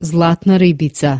Zlatná rybica.